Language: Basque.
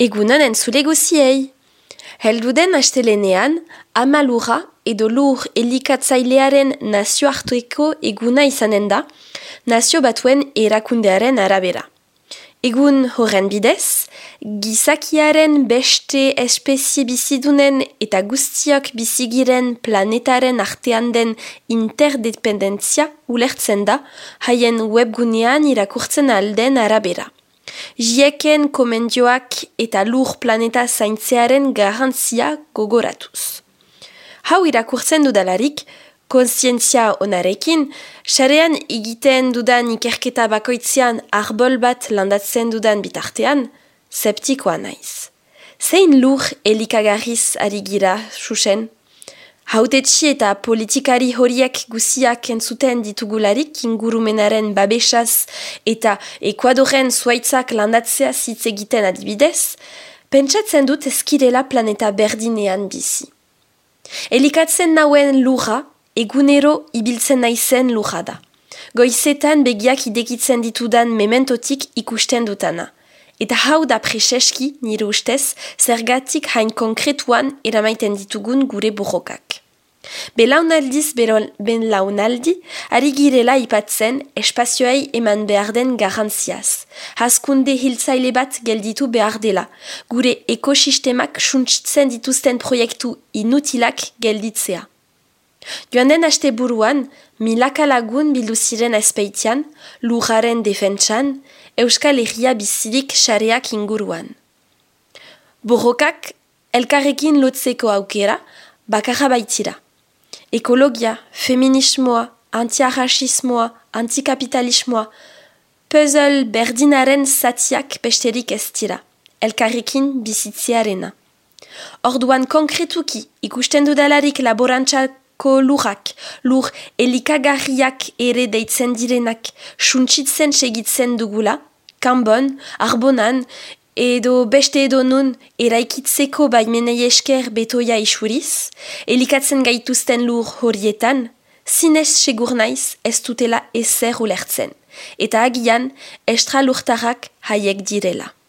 Egunon entzule guziei! Helduden astelenean, amalura edo lur elikatzailearen nazioartueko eguna izanen da, nazio batuen erakundearen arabera. Egun horren bidez, gizakiaren beste espezie bizidunen eta guztiak bizigiren planetaren artean den interdependentzia ulertzen da, haien webgunean irakurtzen alden arabera. Jieken komendioak eta lur planeta zaintzearen garantzia gogoratuz. Hau irakurtzen dudalarik, konsientzia onarekin, xarean egiten dudan ikerketa bakoitzean arbol bat landatzen dudan bitartean, septikoa naiz. Zein lur elikagarriz ari gira, susen? Hautetxi eta politikari horiek guziak entzuten ditugularik ingurumenaren babesaz eta Ekuadoren zuaitzak landatzea zitz egiten adibidez, pentsatzen dut eskirela planeta berdinean bizi. Elikatzen nauen lura, egunero ibiltzen naizen lura da. Goizetan begiak idekitzen ditudan mementotik ikusten dutana. Eta hau da preseski, nire ustez, zergatik hain konkretuan eramaiten ditugun gure burrokak. Belaunaldiz ben launaldi, ari girela ipatzen espazioei eman behar den garantziaz. Haskunde hiltzaile bat gelditu behar dela, gure ekosistemak suntsitzen dituzten proiektu inutilak gelditzea. Joan den haste buruan, milaka lagun bildu ziren espeitian, lujaren defentsan, Euskal Herria bizirik xareak inguruan. Borrokak, elkarrekin lotzeko aukera, bakarra baitira. Ekologia, feminismoa, antiarrasismoa, antikapitalismoa, puzzle berdinaren zatiak besterik ez dira, elkarrekin bizitziarena. Orduan konkretuki ikusten dudalarik laborantzako lurrak, lur elikagarriak ere deitzen direnak, suntsitzen segitzen dugula, kanbon, arbonan, edo beste edo nun eraikitzeko baimenei esker betoia isuriz, elikatzen gaituzten lur horietan, zinez segur naiz ez dutela ezer ulertzen, eta agian estra haiek direla.